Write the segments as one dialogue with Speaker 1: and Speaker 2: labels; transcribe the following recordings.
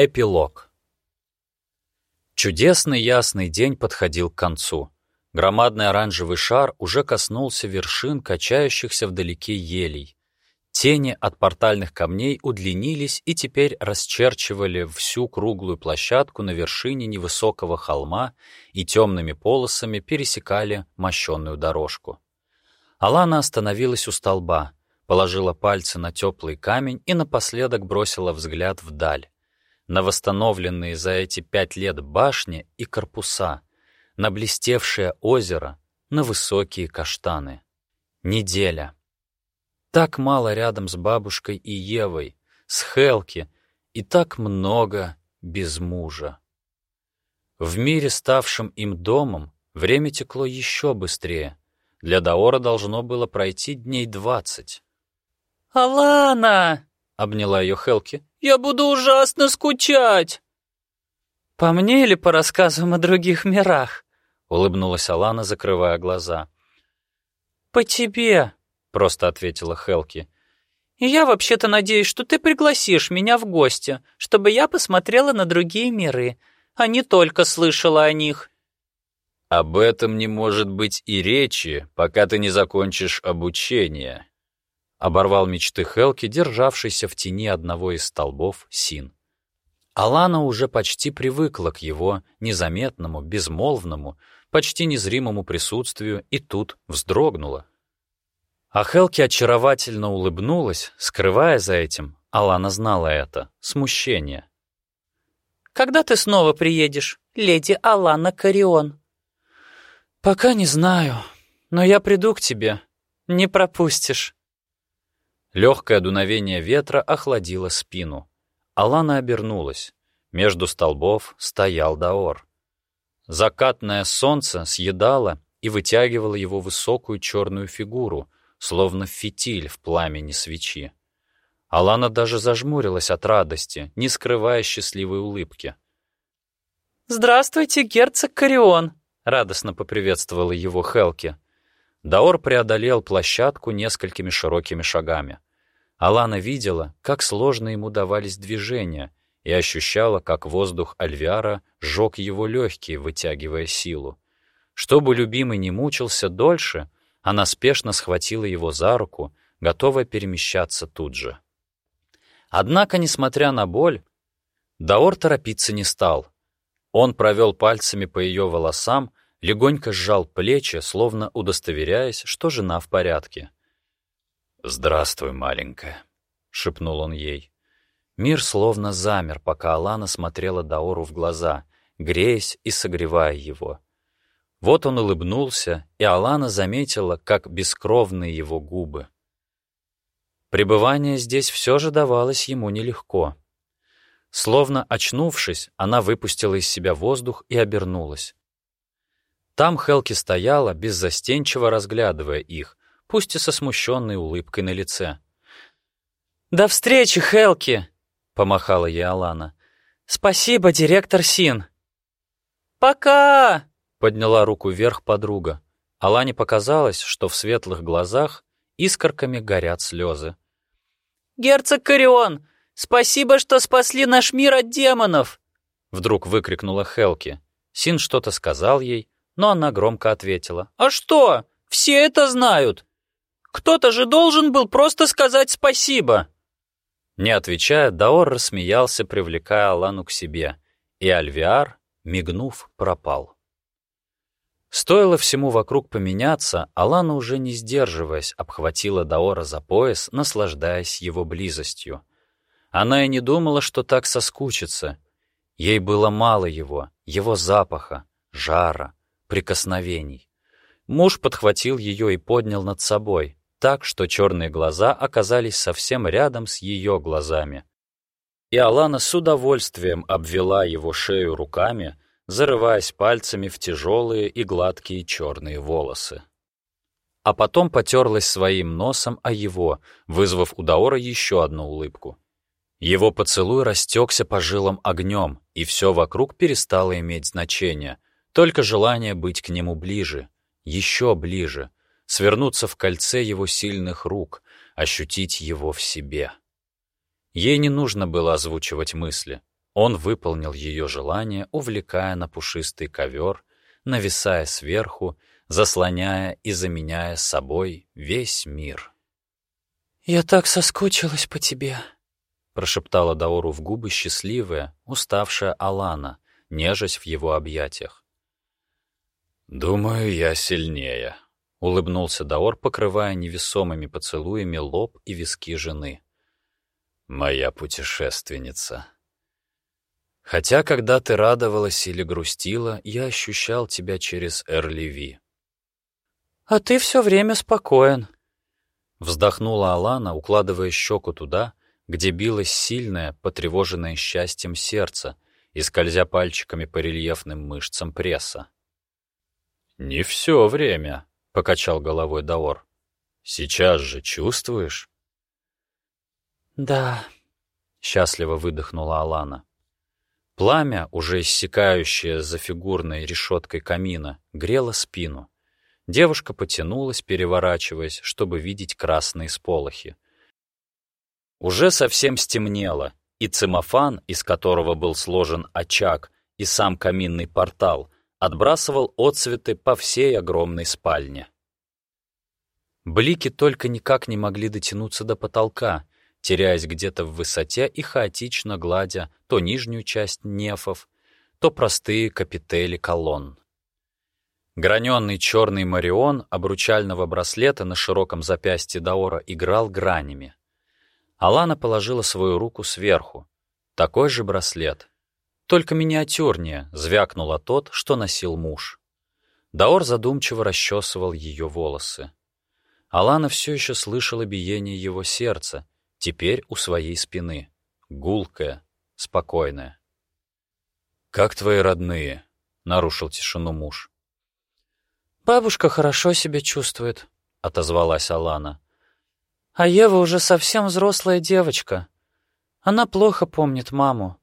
Speaker 1: Эпилог. Чудесный ясный день подходил к концу. Громадный оранжевый шар уже коснулся вершин качающихся вдалеке елей. Тени от портальных камней удлинились и теперь расчерчивали всю круглую площадку на вершине невысокого холма и темными полосами пересекали мощенную дорожку. Алана остановилась у столба, положила пальцы на теплый камень и напоследок бросила взгляд вдаль на восстановленные за эти пять лет башни и корпуса, на блестевшее озеро, на высокие каштаны. Неделя. Так мало рядом с бабушкой и Евой, с Хелки, и так много без мужа. В мире, ставшем им домом, время текло еще быстрее. Для Даора должно было пройти дней двадцать.
Speaker 2: «Алана!»
Speaker 1: — обняла ее Хелки.
Speaker 2: Я буду ужасно скучать!»
Speaker 3: «По мне или по рассказам о других мирах?»
Speaker 1: — улыбнулась Алана, закрывая глаза.
Speaker 3: «По тебе», —
Speaker 1: просто ответила Хелки.
Speaker 3: «И я вообще-то надеюсь, что ты пригласишь меня в гости, чтобы я посмотрела на другие миры, а не только слышала о них».
Speaker 1: «Об этом не может быть и речи, пока ты не закончишь обучение», Оборвал мечты Хелки, державшийся в тени одного из столбов Син. Алана уже почти привыкла к его незаметному, безмолвному, почти незримому присутствию и тут вздрогнула. А Хелки очаровательно улыбнулась, скрывая за этим, Алана знала это, смущение.
Speaker 3: «Когда ты снова приедешь, леди Алана Карион?» «Пока не знаю, но я приду к тебе. Не пропустишь».
Speaker 1: Легкое дуновение ветра охладило спину. Алана обернулась. Между столбов стоял Даор. Закатное солнце съедало и вытягивало его высокую черную фигуру, словно фитиль в пламени свечи. Алана даже зажмурилась от радости, не скрывая счастливой улыбки.
Speaker 3: «Здравствуйте, герцог Карион!»
Speaker 1: — радостно поприветствовала его Хелки. Даор преодолел площадку несколькими широкими шагами. Алана видела, как сложно ему давались движения, и ощущала, как воздух Альвиара сжег его легкие, вытягивая силу. Чтобы любимый не мучился дольше, она спешно схватила его за руку, готовая перемещаться тут же. Однако, несмотря на боль, Даор торопиться не стал. Он провел пальцами по ее волосам, легонько сжал плечи, словно удостоверяясь, что жена в порядке. «Здравствуй, маленькая», — шепнул он ей. Мир словно замер, пока Алана смотрела Даору в глаза, греясь и согревая его. Вот он улыбнулся, и Алана заметила, как бескровны его губы. Пребывание здесь все же давалось ему нелегко. Словно очнувшись, она выпустила из себя воздух и обернулась. Там Хелки стояла, беззастенчиво разглядывая их, пусть и со смущенной улыбкой на лице.
Speaker 3: «До встречи, Хелки!» — помахала ей Алана. «Спасибо, директор Син!»
Speaker 2: «Пока!»
Speaker 1: — подняла руку вверх подруга. Алане показалось, что в светлых глазах искорками горят слезы.
Speaker 2: «Герцог Корион, спасибо, что спасли наш мир от демонов!»
Speaker 1: Вдруг выкрикнула Хелки. Син что-то сказал ей, но она громко ответила.
Speaker 2: «А что? Все это знают! Кто-то же должен был просто сказать спасибо!»
Speaker 1: Не отвечая, Даор рассмеялся, привлекая Алану к себе, и Альвиар, мигнув, пропал. Стоило всему вокруг поменяться, Алана уже не сдерживаясь, обхватила Даора за пояс, наслаждаясь его близостью. Она и не думала, что так соскучится. Ей было мало его, его запаха, жара, прикосновений. Муж подхватил ее и поднял над собой, так, что черные глаза оказались совсем рядом с ее глазами. И Алана с удовольствием обвела его шею руками, зарываясь пальцами в тяжелые и гладкие черные волосы. А потом потерлась своим носом о его, вызвав у Даора еще одну улыбку. Его поцелуй растекся по жилам огнем, и все вокруг перестало иметь значение, только желание быть к нему ближе, еще ближе — свернуться в кольце его сильных рук, ощутить его в себе. Ей не нужно было озвучивать мысли. Он выполнил ее желание, увлекая на пушистый ковер, нависая сверху, заслоняя и заменяя собой весь мир.
Speaker 3: «Я так соскучилась по тебе», —
Speaker 1: прошептала Даору в губы счастливая, уставшая Алана, нежась в его объятиях. «Думаю, я сильнее», — улыбнулся Даор, покрывая невесомыми поцелуями лоб и виски жены. «Моя путешественница». Хотя, когда ты радовалась или грустила, я ощущал тебя через Эрливи.
Speaker 3: «А ты все время спокоен», —
Speaker 1: вздохнула Алана, укладывая щеку туда, где билось сильное, потревоженное счастьем сердце и скользя пальчиками по рельефным мышцам пресса. «Не все время», — покачал головой Даор. «Сейчас же чувствуешь?»
Speaker 3: «Да», —
Speaker 1: счастливо выдохнула Алана. Пламя, уже иссякающее за фигурной решеткой камина, грело спину. Девушка потянулась, переворачиваясь, чтобы видеть красные сполохи. Уже совсем стемнело, и цимофан, из которого был сложен очаг, и сам каминный портал, отбрасывал отцветы по всей огромной спальне. Блики только никак не могли дотянуться до потолка, теряясь где-то в высоте и хаотично гладя то нижнюю часть нефов, то простые капители колонн. Граненный черный марион обручального браслета на широком запястье Даора играл гранями. Алана положила свою руку сверху. Такой же браслет. Только миниатюрнее звякнула тот, что носил муж. Даор задумчиво расчесывал ее волосы. Алана все еще слышала биение его сердца, теперь у своей спины, гулкая, спокойная. «Как твои родные?» — нарушил тишину муж.
Speaker 3: «Бабушка хорошо себя чувствует», — отозвалась Алана. «А Ева уже совсем взрослая девочка. Она плохо помнит маму.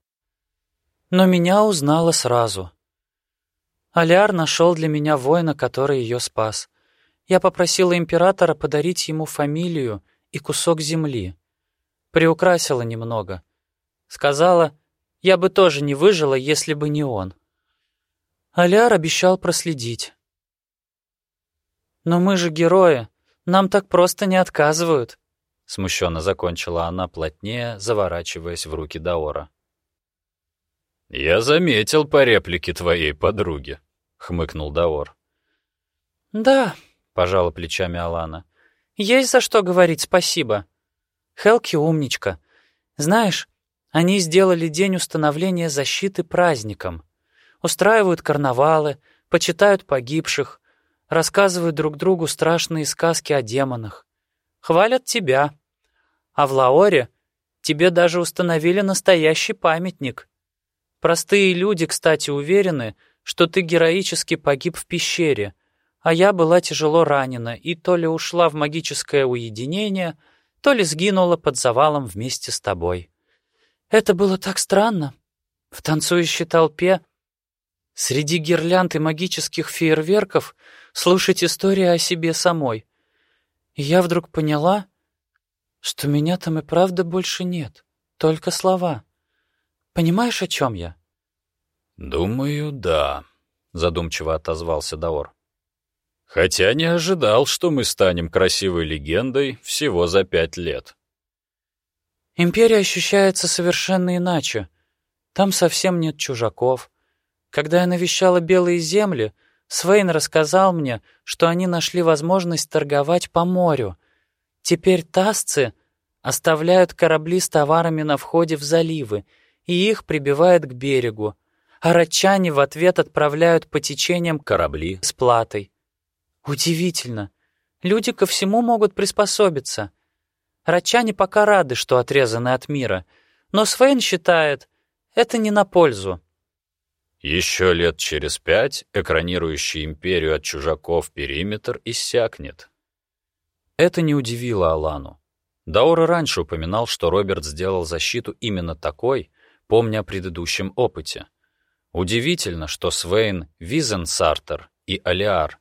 Speaker 3: Но меня узнала сразу. Аляр нашел для меня воина, который ее спас. Я попросила императора подарить ему фамилию и кусок земли приукрасила немного. Сказала, я бы тоже не выжила, если бы не он. Аляр обещал проследить. «Но мы же герои, нам так просто не отказывают», — смущенно закончила она плотнее, заворачиваясь в руки Даора.
Speaker 1: «Я заметил по реплике твоей подруги», — хмыкнул Даор.
Speaker 3: «Да», — пожала плечами Алана, — «есть за что говорить спасибо. Хелки умничка. Знаешь, они сделали день установления защиты праздником. Устраивают карнавалы, почитают погибших, рассказывают друг другу страшные сказки о демонах. Хвалят тебя. А в Лаоре тебе даже установили настоящий памятник. Простые люди, кстати, уверены, что ты героически погиб в пещере, а я была тяжело ранена и то ли ушла в магическое уединение — то ли сгинула под завалом вместе с тобой. Это было так странно. В танцующей толпе, среди гирлянд и магических фейерверков, слушать истории о себе самой. И я вдруг поняла, что меня там и правда больше нет, только слова. Понимаешь, о чем я?
Speaker 1: «Думаю, да», — задумчиво отозвался Даор. Хотя не ожидал, что мы станем красивой легендой всего за пять лет.
Speaker 3: Империя ощущается совершенно иначе. Там совсем нет чужаков. Когда я навещала Белые земли, Свейн рассказал мне, что они нашли возможность торговать по морю. Теперь тасцы оставляют корабли с товарами на входе в заливы, и их прибивают к берегу, а ратчане в ответ отправляют по течениям корабли с платой. Удивительно. Люди ко всему могут приспособиться. Рачане пока рады, что отрезаны от мира, но Свейн считает, это не на пользу.
Speaker 1: Еще лет через пять экранирующий империю от чужаков периметр иссякнет. Это не удивило Алану. Даура раньше упоминал, что Роберт сделал защиту именно такой, помня о предыдущем опыте. Удивительно, что Свейн Визенсартер и Алиар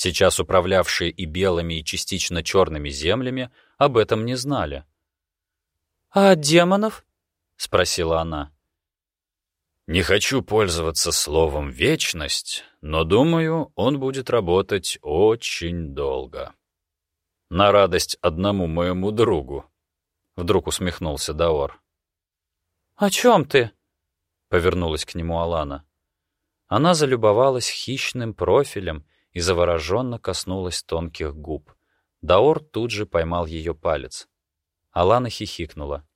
Speaker 1: сейчас управлявшие и белыми, и частично черными землями, об этом не знали.
Speaker 3: «А от демонов?»
Speaker 1: — спросила она. Не хочу пользоваться словом «вечность», но думаю, он будет работать очень долго. На радость одному моему другу. Вдруг усмехнулся Даор.
Speaker 3: «О чем ты?»
Speaker 1: — повернулась к нему Алана. Она залюбовалась хищным профилем и завороженно коснулась тонких губ. Даор тут же поймал ее палец. Алана хихикнула.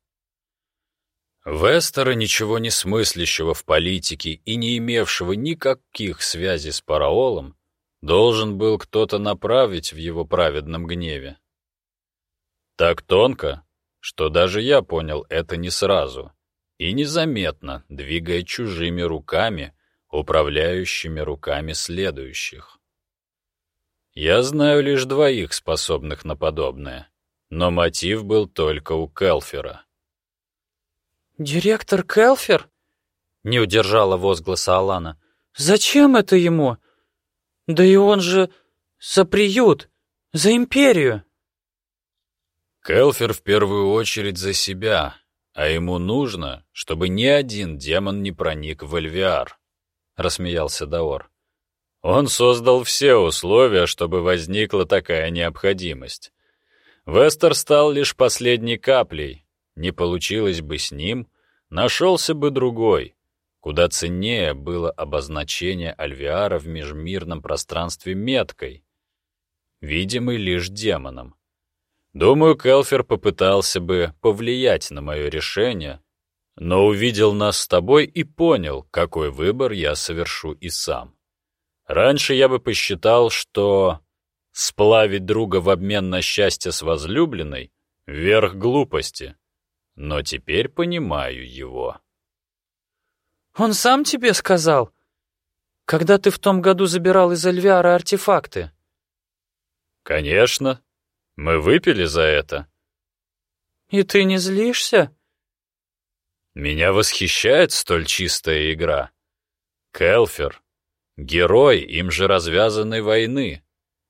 Speaker 1: Вестера, ничего не смыслящего в политике и не имевшего никаких связей с Параолом, должен был кто-то направить в его праведном гневе. Так тонко, что даже я понял это не сразу и незаметно, двигая чужими руками, управляющими руками следующих. Я знаю лишь двоих, способных на подобное, но мотив был только у Келфера.
Speaker 3: «Директор Келфер?» — не удержала возгласа Алана. «Зачем это ему? Да и он же за приют, за империю!»
Speaker 1: Келфер в первую очередь за себя, а ему нужно, чтобы ни один демон не проник в Эльвиар, — рассмеялся Даор. Он создал все условия, чтобы возникла такая необходимость. Вестер стал лишь последней каплей, не получилось бы с ним, нашелся бы другой. Куда ценнее было обозначение Альвиара в межмирном пространстве меткой, видимой лишь демоном. Думаю, Келфер попытался бы повлиять на мое решение, но увидел нас с тобой и понял, какой выбор я совершу и сам. Раньше я бы посчитал, что сплавить друга в обмен на счастье с возлюбленной — верх глупости но теперь понимаю его.
Speaker 3: «Он сам тебе сказал? Когда ты в том году забирал из Эльвиара артефакты?»
Speaker 1: «Конечно. Мы выпили за это».
Speaker 3: «И ты не злишься?»
Speaker 1: «Меня восхищает столь чистая игра. Келфер — герой им же развязанной войны,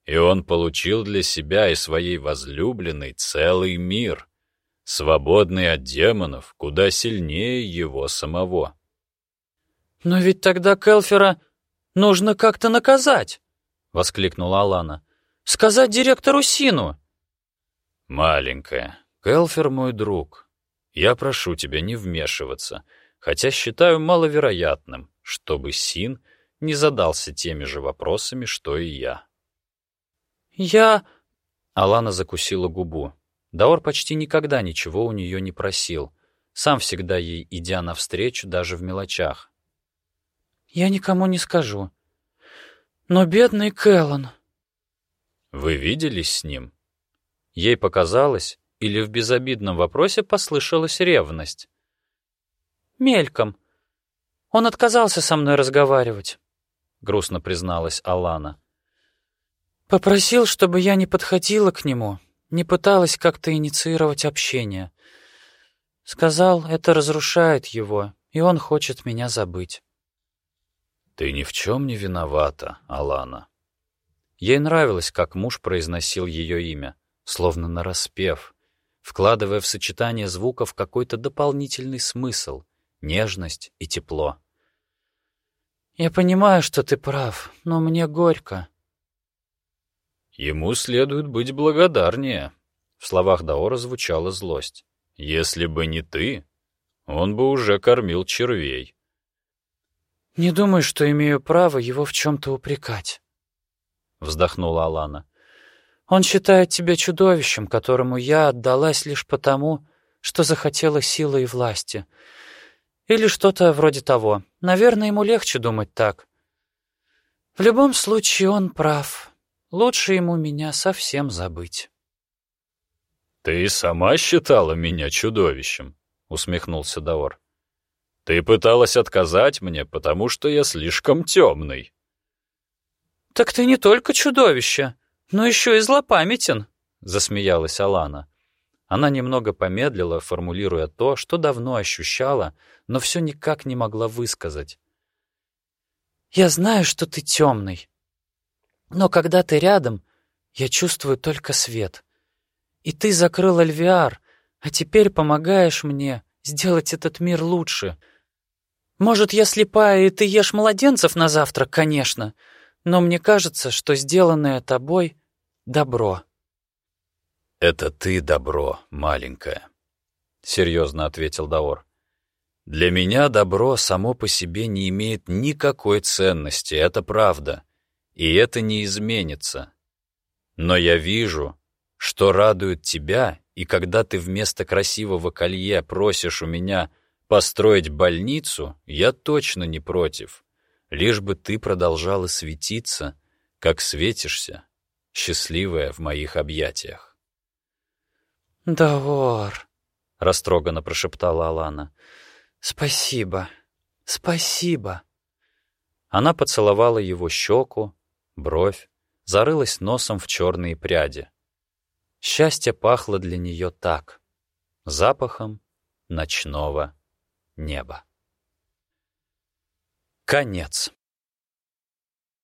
Speaker 1: и он получил для себя и своей возлюбленной целый мир» свободный от демонов, куда сильнее его самого.
Speaker 3: «Но ведь тогда Келфера нужно как-то наказать!» — воскликнула Алана. «Сказать директору Сину!»
Speaker 1: «Маленькая, Келфер мой друг. Я прошу тебя не вмешиваться, хотя считаю маловероятным, чтобы Син не задался теми же вопросами, что и я».
Speaker 3: «Я...»
Speaker 1: — Алана закусила губу. Даор почти никогда ничего у нее не просил, сам всегда ей идя навстречу даже в мелочах.
Speaker 3: «Я никому не скажу. Но бедный Кэллон...»
Speaker 1: «Вы виделись с ним?» Ей показалось, или в безобидном вопросе послышалась ревность.
Speaker 3: «Мельком. Он отказался со мной разговаривать», — грустно призналась Алана. «Попросил, чтобы я не подходила к нему, не пыталась как-то инициировать общение. Сказал, это разрушает его, и он хочет меня забыть.
Speaker 1: «Ты ни в чем не виновата, Алана». Ей нравилось, как муж произносил ее имя, словно нараспев, вкладывая в сочетание звуков какой-то дополнительный смысл, нежность и тепло.
Speaker 3: «Я понимаю, что ты прав, но мне горько»,
Speaker 1: Ему следует быть благодарнее. В словах Даора звучала злость. Если бы не ты, он бы уже кормил червей.
Speaker 3: «Не думаю, что имею право его в чем-то упрекать», — вздохнула Алана. «Он считает тебя чудовищем, которому я отдалась лишь потому, что захотела силы и власти. Или что-то вроде того. Наверное, ему легче думать так. В любом случае он прав». Лучше ему меня совсем забыть.
Speaker 1: «Ты сама считала меня чудовищем», — усмехнулся Даор. «Ты пыталась отказать мне, потому что я слишком темный».
Speaker 3: «Так ты не только чудовище, но еще и злопамятен», — засмеялась Алана. Она немного помедлила, формулируя то, что давно ощущала, но все никак не могла высказать. «Я знаю, что ты темный, но когда ты рядом, я чувствую только свет. И ты закрыл Альвиар, а теперь помогаешь мне сделать этот мир лучше. Может, я слепая, и ты ешь младенцев на завтрак, конечно, но мне кажется, что сделанное тобой — добро».
Speaker 1: «Это ты добро, маленькая», — серьезно ответил Даор. «Для меня добро само по себе не имеет никакой ценности, это правда, и это не изменится. Но я вижу, что радует тебя, и когда ты вместо красивого колье просишь у меня построить больницу, я точно не против, лишь бы ты продолжала светиться, как светишься, счастливая в моих объятиях.
Speaker 3: «Давор», — растроганно прошептала Алана, — «спасибо, спасибо».
Speaker 1: Она поцеловала его щеку, бровь, зарылась носом в черные пряди. Счастье пахло для нее так, запахом ночного неба. Конец.